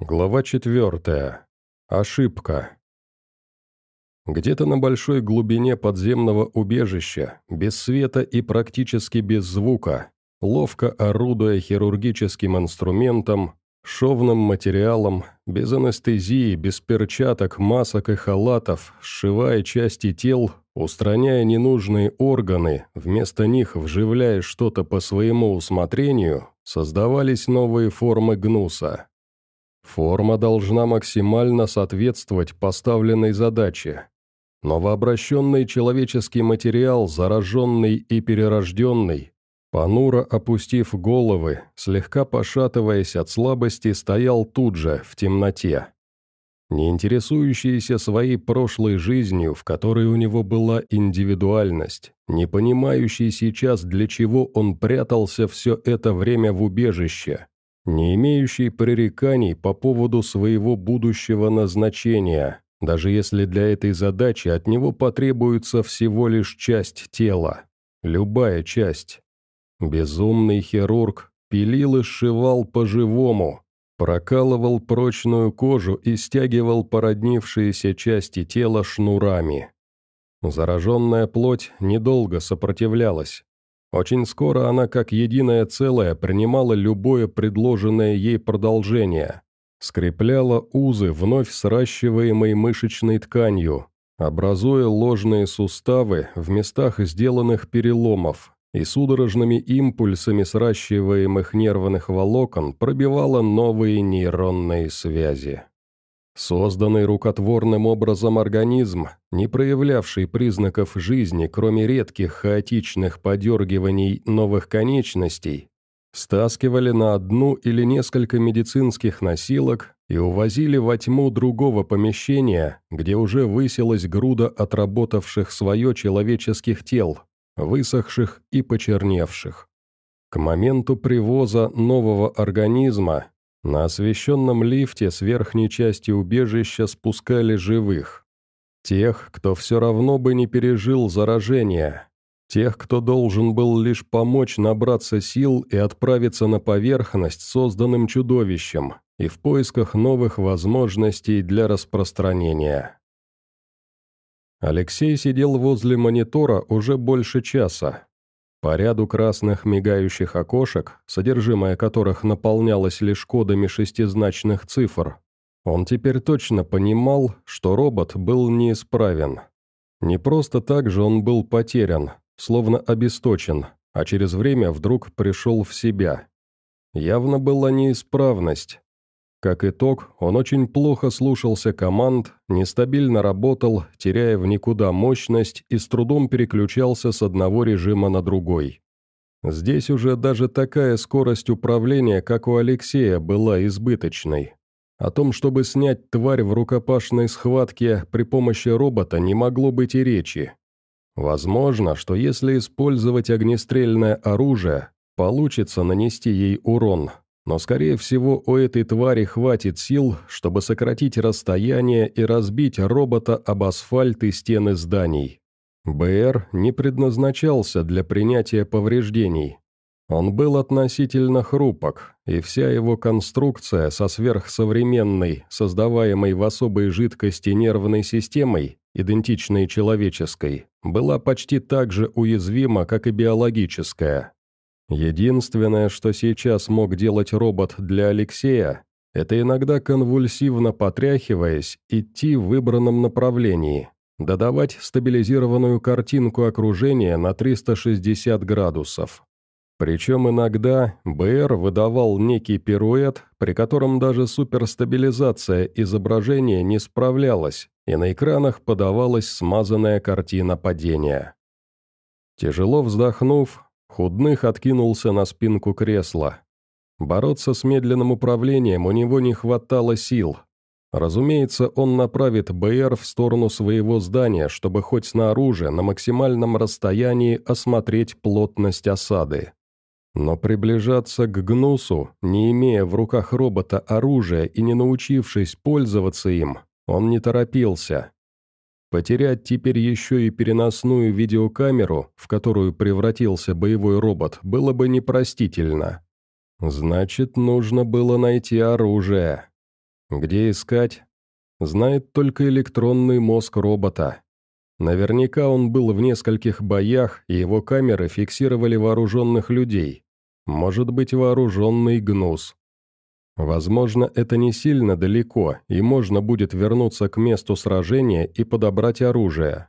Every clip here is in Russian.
Глава четвертая. Ошибка. Где-то на большой глубине подземного убежища, без света и практически без звука, ловко орудуя хирургическим инструментом, шовным материалом, без анестезии, без перчаток, масок и халатов, сшивая части тел, устраняя ненужные органы, вместо них вживляя что-то по своему усмотрению, создавались новые формы гнуса. Форма должна максимально соответствовать поставленной задаче. Новообращенный человеческий материал, зараженный и перерожденный, понуро опустив головы, слегка пошатываясь от слабости, стоял тут же, в темноте. Не интересующийся своей прошлой жизнью, в которой у него была индивидуальность, не понимающий сейчас, для чего он прятался все это время в убежище, не имеющий пререканий по поводу своего будущего назначения, даже если для этой задачи от него потребуется всего лишь часть тела, любая часть. Безумный хирург пилил и сшивал по-живому, прокалывал прочную кожу и стягивал породнившиеся части тела шнурами. Зараженная плоть недолго сопротивлялась, очень скоро она как единое целое принимала любое предложенное ей продолжение, скрепляла узы вновь сращиваемой мышечной тканью, образуя ложные суставы в местах сделанных переломов, и судорожными импульсами сращиваемых нервных волокон пробивала новые нейронные связи. Созданный рукотворным образом организм, не проявлявший признаков жизни, кроме редких хаотичных подергиваний новых конечностей, стаскивали на одну или несколько медицинских носилок и увозили во тьму другого помещения, где уже высилась груда отработавших свое человеческих тел, высохших и почерневших. К моменту привоза нового организма на освещенном лифте с верхней части убежища спускали живых. Тех, кто все равно бы не пережил заражение. Тех, кто должен был лишь помочь набраться сил и отправиться на поверхность созданным чудовищем и в поисках новых возможностей для распространения. Алексей сидел возле монитора уже больше часа, по ряду красных мигающих окошек, содержимое которых наполнялось лишь кодами шестизначных цифр, он теперь точно понимал, что робот был неисправен. Не просто так же он был потерян, словно обесточен, а через время вдруг пришел в себя. Явно была неисправность, как итог, он очень плохо слушался команд, нестабильно работал, теряя в никуда мощность и с трудом переключался с одного режима на другой. Здесь уже даже такая скорость управления, как у Алексея, была избыточной. О том, чтобы снять тварь в рукопашной схватке при помощи робота, не могло быть и речи. Возможно, что если использовать огнестрельное оружие, получится нанести ей урон, но, скорее всего, у этой твари хватит сил, чтобы сократить расстояние и разбить робота об асфальт и стены зданий. БР не предназначался для принятия повреждений. Он был относительно хрупок, и вся его конструкция со сверхсовременной, создаваемой в особой жидкости нервной системой, идентичной человеческой, была почти так же уязвима, как и биологическая. Единственное, что сейчас мог делать робот для Алексея, это иногда конвульсивно потряхиваясь, идти в выбранном направлении, додавать стабилизированную картинку окружения на 360 градусов. Причем иногда БР выдавал некий пируэт, при котором даже суперстабилизация изображения не справлялась, и на экранах подавалась смазанная картина падения. Тяжело вздохнув, Худных откинулся на спинку кресла. Бороться с медленным управлением у него не хватало сил. Разумеется, он направит БР в сторону своего здания, чтобы хоть снаружи, на максимальном расстоянии, осмотреть плотность осады. Но приближаться к Гнусу, не имея в руках робота оружия и не научившись пользоваться им, он не торопился. Потерять теперь еще и переносную видеокамеру, в которую превратился боевой робот, было бы непростительно. Значит, нужно было найти оружие. Где искать? Знает только электронный мозг робота. Наверняка он был в нескольких боях, и его камеры фиксировали вооруженных людей. Может быть, вооруженный гнус. Возможно, это не сильно далеко, и можно будет вернуться к месту сражения и подобрать оружие.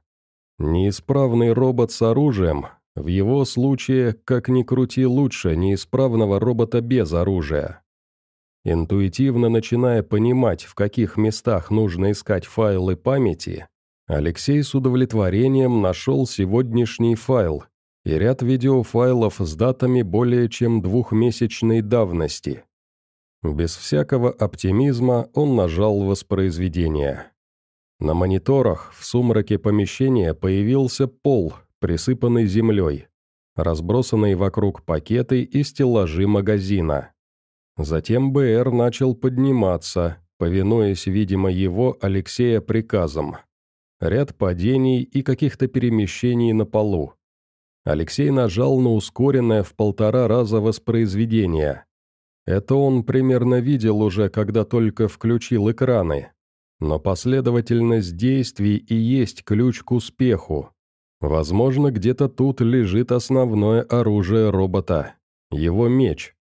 Неисправный робот с оружием, в его случае, как ни крути лучше неисправного робота без оружия. Интуитивно начиная понимать, в каких местах нужно искать файлы памяти, Алексей с удовлетворением нашел сегодняшний файл и ряд видеофайлов с датами более чем двухмесячной давности. Без всякого оптимизма он нажал воспроизведение. На мониторах в сумраке помещения появился пол, присыпанный землей, разбросанные вокруг пакеты и стеллажи магазина. Затем БР начал подниматься, повинуясь, видимо, его Алексея приказам. Ряд падений и каких-то перемещений на полу. Алексей нажал на ускоренное в полтора раза воспроизведение. Это он примерно видел уже, когда только включил экраны. Но последовательность действий и есть ключ к успеху. Возможно, где-то тут лежит основное оружие робота. Его меч.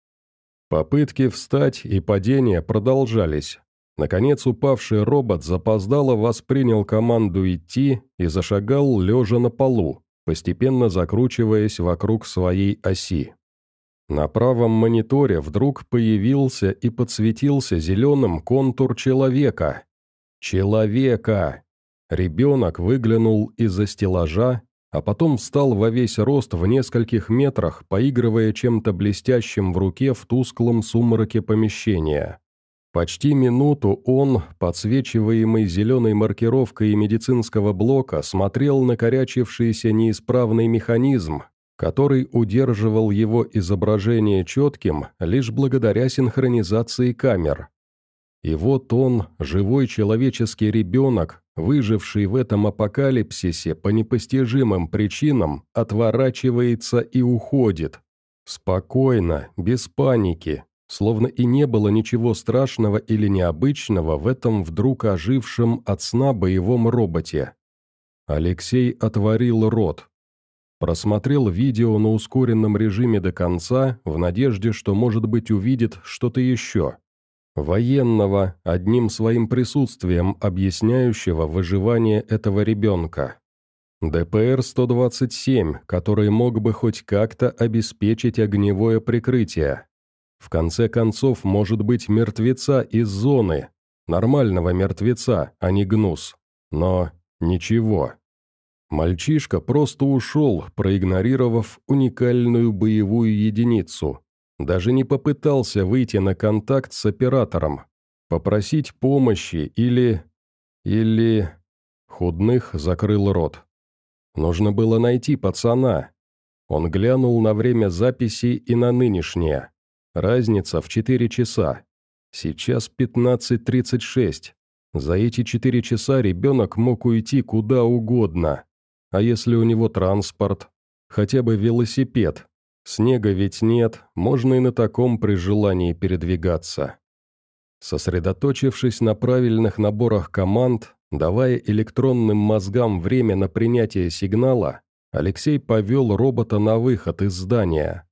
Попытки встать и падения продолжались. Наконец упавший робот запоздало воспринял команду идти и зашагал лежа на полу, постепенно закручиваясь вокруг своей оси. На правом мониторе вдруг появился и подсветился зеленым контур человека. Человека! Ребенок выглянул из-за стеллажа, а потом встал во весь рост в нескольких метрах, поигрывая чем-то блестящим в руке в тусклом сумраке помещения. Почти минуту он, подсвечиваемый зеленой маркировкой медицинского блока, смотрел на корячившийся неисправный механизм, который удерживал его изображение четким лишь благодаря синхронизации камер. И вот он, живой человеческий ребенок, выживший в этом апокалипсисе по непостижимым причинам, отворачивается и уходит. Спокойно, без паники, словно и не было ничего страшного или необычного в этом вдруг ожившем от сна боевом роботе. Алексей отворил рот, Просмотрел видео на ускоренном режиме до конца, в надежде, что, может быть, увидит что-то еще. Военного, одним своим присутствием объясняющего выживание этого ребенка. ДПР-127, который мог бы хоть как-то обеспечить огневое прикрытие. В конце концов, может быть, мертвеца из зоны. Нормального мертвеца, а не гнус. Но ничего. Мальчишка просто ушел, проигнорировав уникальную боевую единицу. Даже не попытался выйти на контакт с оператором, попросить помощи или... или... Худных закрыл рот. Нужно было найти пацана. Он глянул на время записи и на нынешнее. Разница в 4 часа. Сейчас 15.36. За эти 4 часа ребенок мог уйти куда угодно. А если у него транспорт? Хотя бы велосипед. Снега ведь нет, можно и на таком при желании передвигаться. Сосредоточившись на правильных наборах команд, давая электронным мозгам время на принятие сигнала, Алексей повел робота на выход из здания.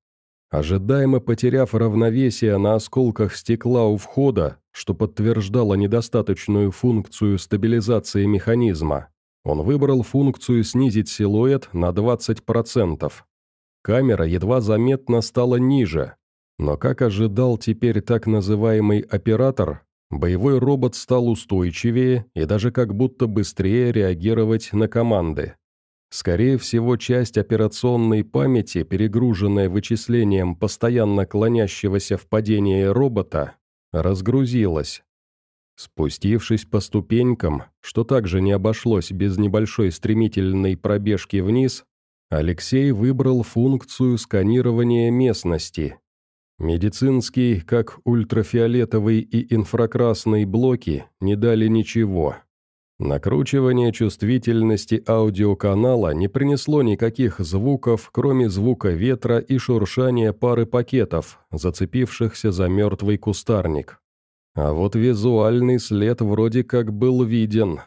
Ожидаемо потеряв равновесие на осколках стекла у входа, что подтверждало недостаточную функцию стабилизации механизма, он выбрал функцию снизить силуэт на 20%. Камера едва заметно стала ниже, но, как ожидал теперь так называемый оператор, боевой робот стал устойчивее и даже как будто быстрее реагировать на команды. Скорее всего, часть операционной памяти, перегруженная вычислением постоянно клонящегося в падении робота, разгрузилась, Спустившись по ступенькам, что также не обошлось без небольшой стремительной пробежки вниз, Алексей выбрал функцию сканирования местности. Медицинский, как ультрафиолетовый и инфракрасный блоки, не дали ничего. Накручивание чувствительности аудиоканала не принесло никаких звуков, кроме звука ветра и шуршания пары пакетов, зацепившихся за мертвый кустарник. А вот визуальный след вроде как был виден.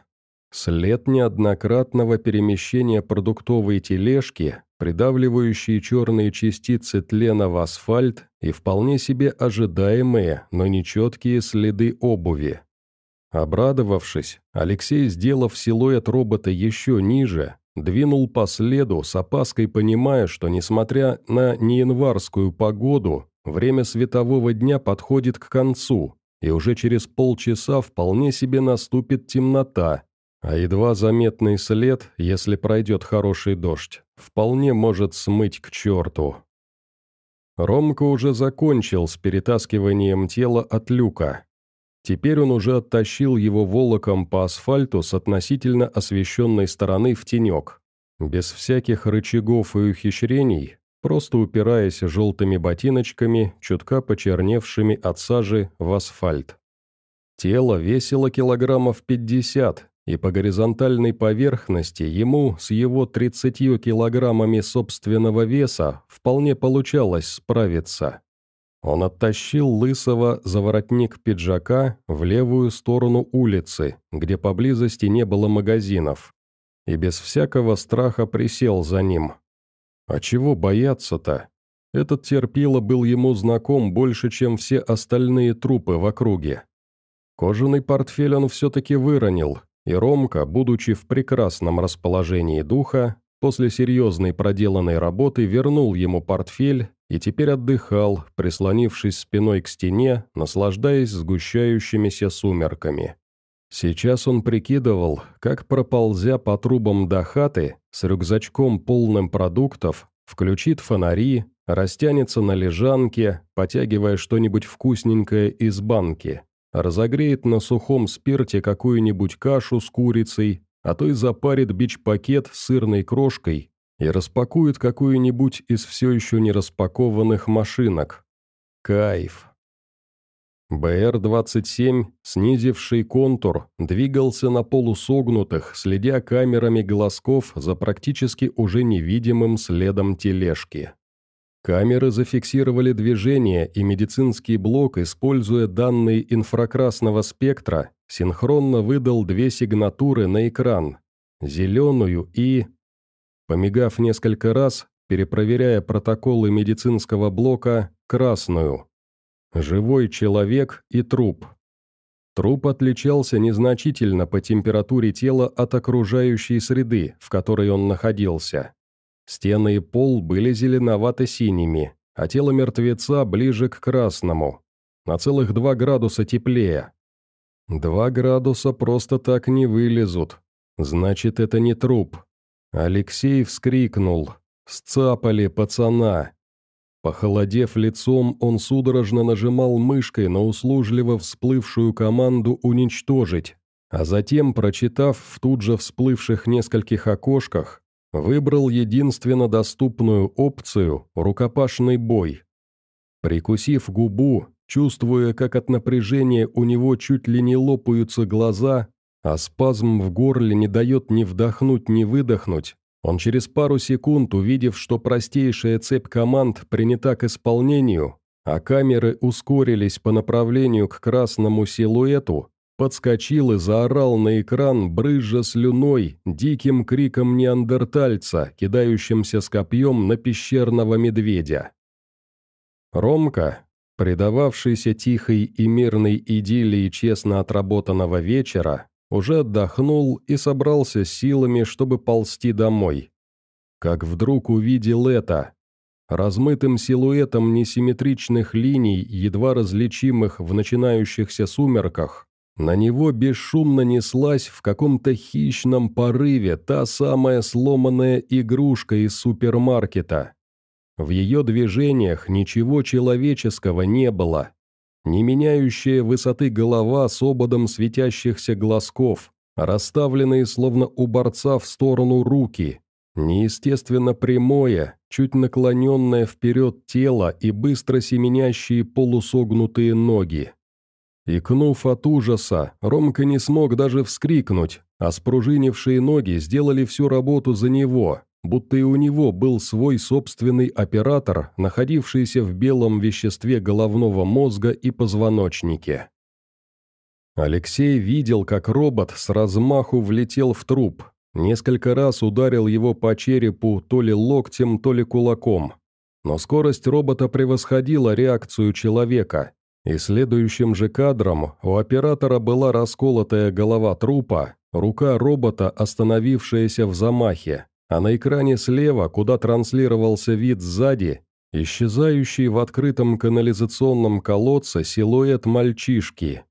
След неоднократного перемещения продуктовой тележки, придавливающие черные частицы тлена в асфальт и вполне себе ожидаемые, но нечеткие следы обуви. Обрадовавшись, Алексей, сделав силуэт робота еще ниже, двинул по следу, с опаской понимая, что, несмотря на неянварскую погоду, время светового дня подходит к концу, и уже через полчаса вполне себе наступит темнота, а едва заметный след, если пройдет хороший дождь, вполне может смыть к черту. Ромка уже закончил с перетаскиванием тела от люка. Теперь он уже оттащил его волоком по асфальту с относительно освещенной стороны в тенек. Без всяких рычагов и ухищрений, просто упираясь желтыми ботиночками, чутка почерневшими от сажи, в асфальт. Тело весило килограммов пятьдесят, и по горизонтальной поверхности ему с его 30 килограммами собственного веса вполне получалось справиться. Он оттащил Лысого за воротник пиджака в левую сторону улицы, где поблизости не было магазинов, и без всякого страха присел за ним. А чего бояться-то? Этот терпило был ему знаком больше, чем все остальные трупы в округе. Кожаный портфель он все-таки выронил, и Ромка, будучи в прекрасном расположении духа, после серьезной проделанной работы вернул ему портфель и теперь отдыхал, прислонившись спиной к стене, наслаждаясь сгущающимися сумерками. Сейчас он прикидывал, как проползя по трубам до хаты, с рюкзачком полным продуктов, включит фонари, растянется на лежанке, потягивая что-нибудь вкусненькое из банки, разогреет на сухом спирте какую-нибудь кашу с курицей, а то и запарит бич-пакет с сырной крошкой и распакует какую-нибудь из все еще не распакованных машинок. Кайф. БР-27, снизивший контур, двигался на полусогнутых, следя камерами глазков за практически уже невидимым следом тележки. Камеры зафиксировали движение, и медицинский блок, используя данные инфракрасного спектра, синхронно выдал две сигнатуры на экран – зеленую и… Помигав несколько раз, перепроверяя протоколы медицинского блока, красную. Живой человек и труп. Труп отличался незначительно по температуре тела от окружающей среды, в которой он находился. Стены и пол были зеленовато-синими, а тело мертвеца ближе к красному. На целых два градуса теплее. Два градуса просто так не вылезут. Значит, это не труп. Алексей вскрикнул. «Сцапали пацана!» Похолодев лицом, он судорожно нажимал мышкой на услужливо всплывшую команду «Уничтожить», а затем, прочитав в тут же всплывших нескольких окошках, Выбрал единственно доступную опцию – рукопашный бой. Прикусив губу, чувствуя, как от напряжения у него чуть ли не лопаются глаза, а спазм в горле не дает ни вдохнуть, ни выдохнуть, он через пару секунд, увидев, что простейшая цепь команд принята к исполнению, а камеры ускорились по направлению к красному силуэту, Подскочил и заорал на экран, брызжа слюной, диким криком неандертальца, кидающимся с копьем на пещерного медведя. Ромка, предававшийся тихой и мирной идиллии честно отработанного вечера, уже отдохнул и собрался силами, чтобы ползти домой. Как вдруг увидел это. Размытым силуэтом несимметричных линий, едва различимых в начинающихся сумерках, на него бесшумно неслась в каком-то хищном порыве та самая сломанная игрушка из супермаркета. В ее движениях ничего человеческого не было. Не меняющая высоты голова с ободом светящихся глазков, расставленные словно у борца в сторону руки, неестественно прямое, чуть наклоненное вперед тело и быстро семенящие полусогнутые ноги. Икнув от ужаса, Ромка не смог даже вскрикнуть, а спружинившие ноги сделали всю работу за него, будто и у него был свой собственный оператор, находившийся в белом веществе головного мозга и позвоночнике. Алексей видел, как робот с размаху влетел в труп, несколько раз ударил его по черепу то ли локтем, то ли кулаком. Но скорость робота превосходила реакцию человека, и следующим же кадром у оператора была расколотая голова трупа, рука робота, остановившаяся в замахе, а на экране слева, куда транслировался вид сзади, исчезающий в открытом канализационном колодце силуэт мальчишки.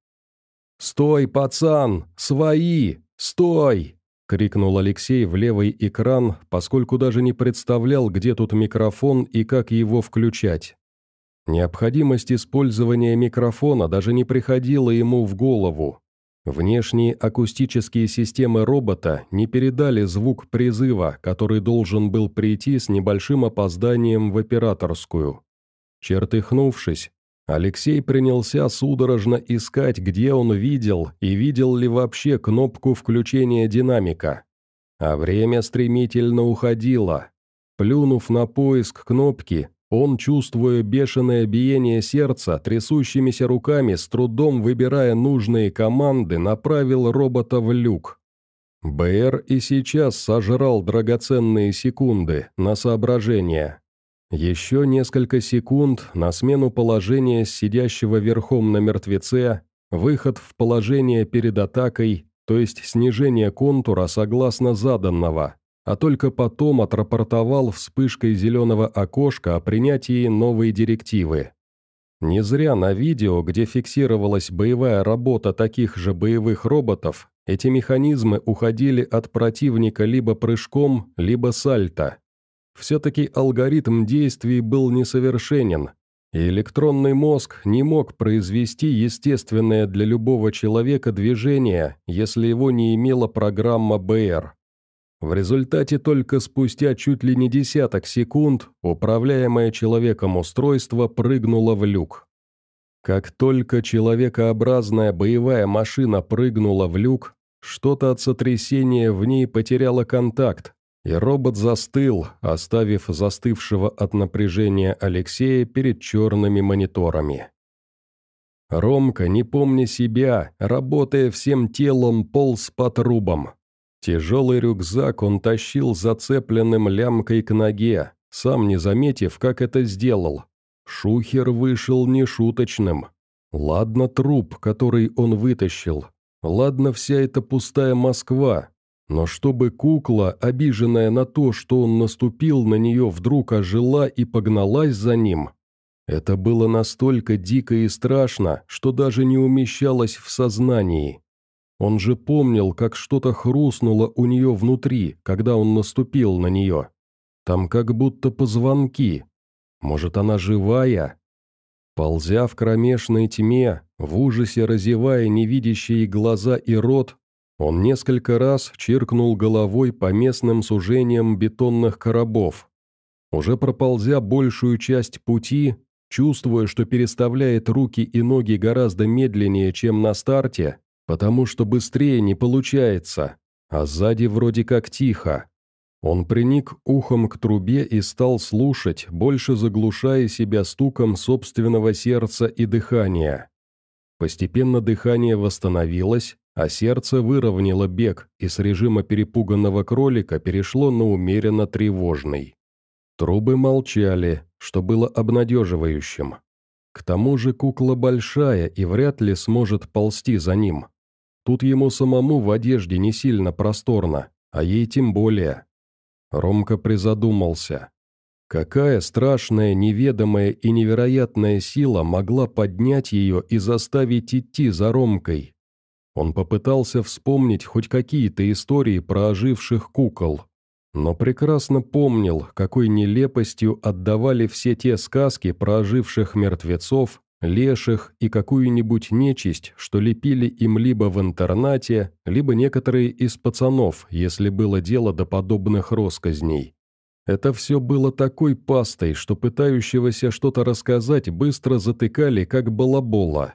«Стой, пацан! Свои! Стой!» — крикнул Алексей в левый экран, поскольку даже не представлял, где тут микрофон и как его включать. Необходимость использования микрофона даже не приходила ему в голову. Внешние акустические системы робота не передали звук призыва, который должен был прийти с небольшим опозданием в операторскую. Чертыхнувшись, Алексей принялся судорожно искать, где он видел и видел ли вообще кнопку включения динамика. А время стремительно уходило. Плюнув на поиск кнопки, он, чувствуя бешеное биение сердца, трясущимися руками, с трудом выбирая нужные команды, направил робота в люк. БР и сейчас сожрал драгоценные секунды на соображение. Еще несколько секунд на смену положения сидящего верхом на мертвеце, выход в положение перед атакой, то есть снижение контура согласно заданного, а только потом отрапортовал вспышкой зеленого окошка о принятии новой директивы. Не зря на видео, где фиксировалась боевая работа таких же боевых роботов, эти механизмы уходили от противника либо прыжком, либо сальто. Все-таки алгоритм действий был несовершенен, и электронный мозг не мог произвести естественное для любого человека движение, если его не имела программа БР. В результате только спустя чуть ли не десяток секунд управляемое человеком устройство прыгнуло в люк. Как только человекообразная боевая машина прыгнула в люк, что-то от сотрясения в ней потеряло контакт, и робот застыл, оставив застывшего от напряжения Алексея перед черными мониторами. Ромка, не помня себя, работая всем телом, полз по трубам. Тяжелый рюкзак он тащил зацепленным лямкой к ноге, сам не заметив, как это сделал. Шухер вышел нешуточным. Ладно труп, который он вытащил. Ладно вся эта пустая Москва, но чтобы кукла, обиженная на то, что он наступил на нее, вдруг ожила и погналась за ним, это было настолько дико и страшно, что даже не умещалось в сознании. Он же помнил, как что-то хрустнуло у нее внутри, когда он наступил на нее. Там как будто позвонки. Может, она живая? Ползя в кромешной тьме, в ужасе разевая невидящие глаза и рот, он несколько раз чиркнул головой по местным сужениям бетонных коробов. Уже проползя большую часть пути, чувствуя, что переставляет руки и ноги гораздо медленнее, чем на старте, потому что быстрее не получается, а сзади вроде как тихо. Он приник ухом к трубе и стал слушать, больше заглушая себя стуком собственного сердца и дыхания. Постепенно дыхание восстановилось, а сердце выровняло бег и с режима перепуганного кролика перешло на умеренно тревожный. Трубы молчали, что было обнадеживающим. К тому же кукла большая и вряд ли сможет ползти за ним. Тут ему самому в одежде не сильно просторно, а ей тем более. Ромка призадумался. Какая страшная, неведомая и невероятная сила могла поднять ее и заставить идти за Ромкой, он попытался вспомнить хоть какие-то истории про оживших кукол, но прекрасно помнил, какой нелепостью отдавали все те сказки про оживших мертвецов, леших и какую-нибудь нечисть, что лепили им либо в интернате, либо некоторые из пацанов, если было дело до подобных росказней. Это все было такой пастой, что пытающегося что-то рассказать быстро затыкали, как балабола.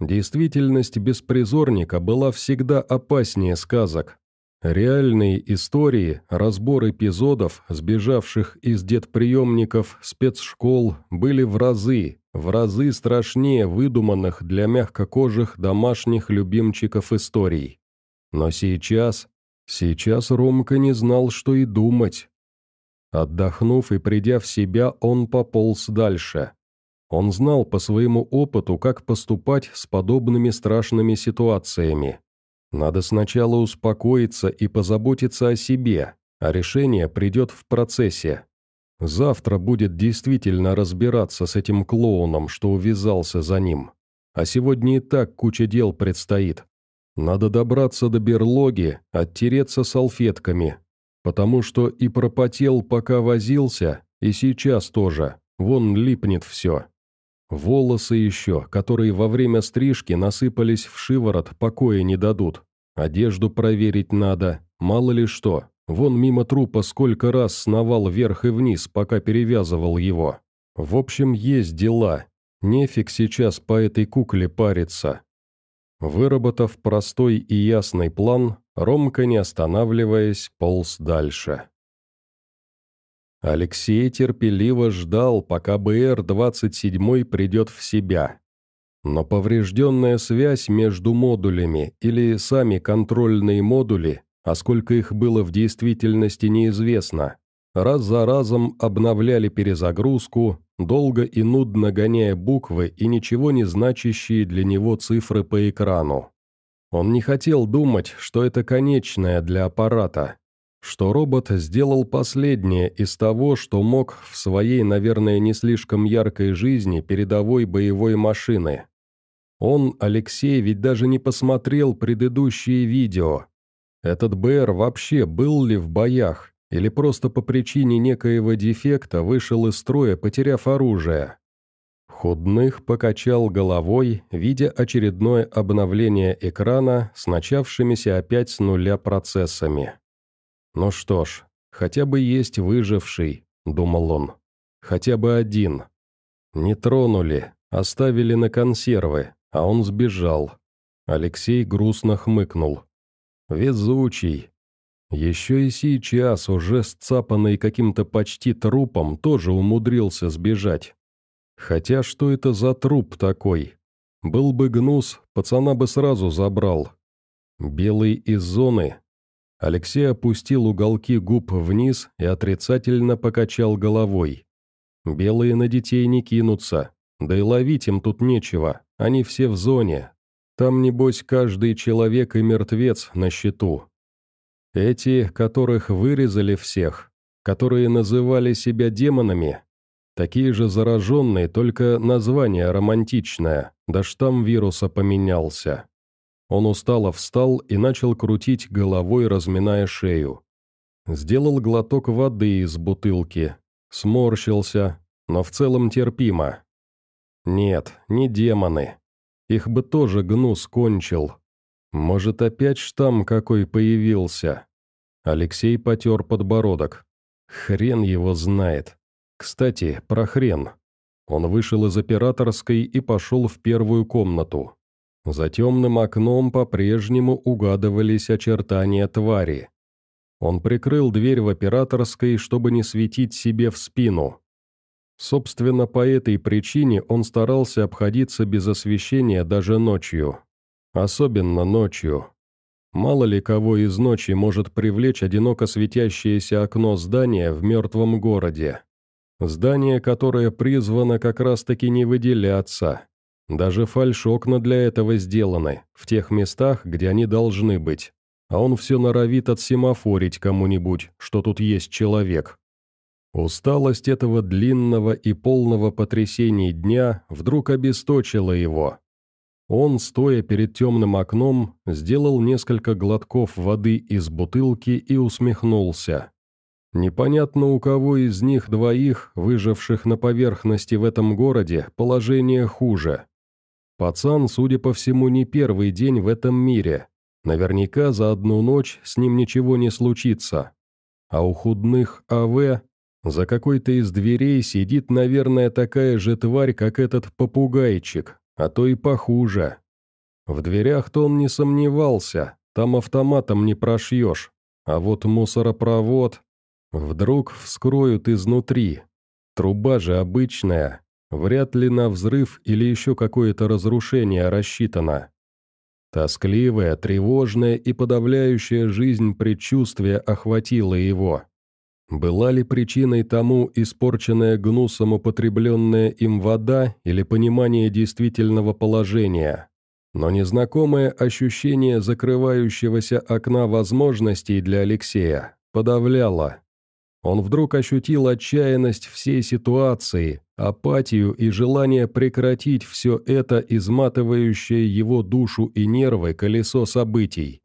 Действительность беспризорника была всегда опаснее сказок. Реальные истории, разбор эпизодов, сбежавших из детприемников, спецшкол, были в разы, в разы страшнее выдуманных для мягкокожих домашних любимчиков историй. Но сейчас, сейчас Ромка не знал, что и думать. Отдохнув и придя в себя, он пополз дальше. Он знал по своему опыту, как поступать с подобными страшными ситуациями. Надо сначала успокоиться и позаботиться о себе, а решение придет в процессе. Завтра будет действительно разбираться с этим клоуном, что увязался за ним. А сегодня и так куча дел предстоит. Надо добраться до берлоги, оттереться салфетками, потому что и пропотел, пока возился, и сейчас тоже, вон липнет все. Волосы еще, которые во время стрижки насыпались в шиворот, покоя не дадут. Одежду проверить надо, мало ли что. Вон мимо трупа сколько раз сновал вверх и вниз, пока перевязывал его. В общем, есть дела. Нефиг сейчас по этой кукле париться. Выработав простой и ясный план, Ромка, не останавливаясь, полз дальше. Алексей терпеливо ждал, пока БР-27 придет в себя. Но поврежденная связь между модулями или сами контрольные модули, а сколько их было в действительности неизвестно, раз за разом обновляли перезагрузку, долго и нудно гоняя буквы и ничего не значащие для него цифры по экрану. Он не хотел думать, что это конечное для аппарата, что робот сделал последнее из того, что мог в своей, наверное, не слишком яркой жизни передовой боевой машины. Он, Алексей, ведь даже не посмотрел предыдущие видео. Этот БР вообще был ли в боях, или просто по причине некоего дефекта вышел из строя, потеряв оружие? Худных покачал головой, видя очередное обновление экрана с начавшимися опять с нуля процессами. «Ну что ж, хотя бы есть выживший», — думал он. «Хотя бы один. Не тронули, оставили на консервы, а он сбежал». Алексей грустно хмыкнул. «Везучий. Еще и сейчас, уже сцапанный каким-то почти трупом, тоже умудрился сбежать. Хотя что это за труп такой? Был бы гнус, пацана бы сразу забрал. Белый из зоны, Алексей опустил уголки губ вниз и отрицательно покачал головой. «Белые на детей не кинутся, да и ловить им тут нечего, они все в зоне. Там, небось, каждый человек и мертвец на счету. Эти, которых вырезали всех, которые называли себя демонами, такие же зараженные, только название романтичное, да штамм вируса поменялся. Он устало встал и начал крутить головой, разминая шею. Сделал глоток воды из бутылки, сморщился, но в целом терпимо. Нет, не демоны. Их бы тоже гнус кончил. Может, опять штамм какой появился? Алексей потер подбородок. Хрен его знает. Кстати, про хрен. Он вышел из операторской и пошел в первую комнату. За темным окном по-прежнему угадывались очертания твари. Он прикрыл дверь в операторской, чтобы не светить себе в спину. Собственно, по этой причине он старался обходиться без освещения даже ночью. Особенно ночью. Мало ли кого из ночи может привлечь одиноко светящееся окно здания в мертвом городе. Здание, которое призвано как раз-таки не выделяться, даже фальшокна для этого сделаны, в тех местах, где они должны быть. А он все норовит отсемафорить кому-нибудь, что тут есть человек. Усталость этого длинного и полного потрясений дня вдруг обесточила его. Он, стоя перед темным окном, сделал несколько глотков воды из бутылки и усмехнулся. Непонятно у кого из них двоих, выживших на поверхности в этом городе, положение хуже. Пацан, судя по всему, не первый день в этом мире. Наверняка за одну ночь с ним ничего не случится. А у худных АВ за какой-то из дверей сидит, наверное, такая же тварь, как этот попугайчик, а то и похуже. В дверях-то он не сомневался, там автоматом не прошьешь, а вот мусоропровод вдруг вскроют изнутри. Труба же обычная, вряд ли на взрыв или еще какое-то разрушение рассчитана. Тоскливое, тревожное и подавляющее жизнь предчувствие охватило его. Была ли причиной тому испорченная гнусом употребленная им вода или понимание действительного положения? Но незнакомое ощущение закрывающегося окна возможностей для Алексея подавляло. Он вдруг ощутил отчаянность всей ситуации, апатию и желание прекратить все это изматывающее его душу и нервы колесо событий.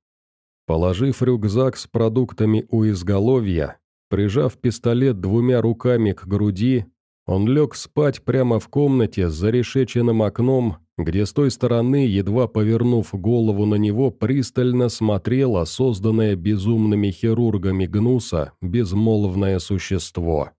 Положив рюкзак с продуктами у изголовья, прижав пистолет двумя руками к груди, он лег спать прямо в комнате с зарешеченным окном, где с той стороны, едва повернув голову на него, пристально смотрело созданное безумными хирургами Гнуса безмолвное существо.